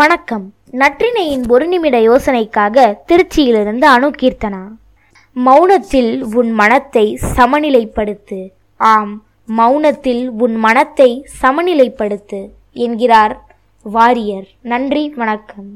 வணக்கம். நற்றினையின் ஒரு நிமிட யோசனைக்காக திருச்சியிலிருந்து அணு கீர்த்தனா மௌனத்தில் உன் மனத்தை சமநிலைப்படுத்து. ஆம் மௌனத்தில் உன் மனத்தை சமநிலைப்படுத்து என்கிறார் வாரியர். நன்றி வணக்கம்.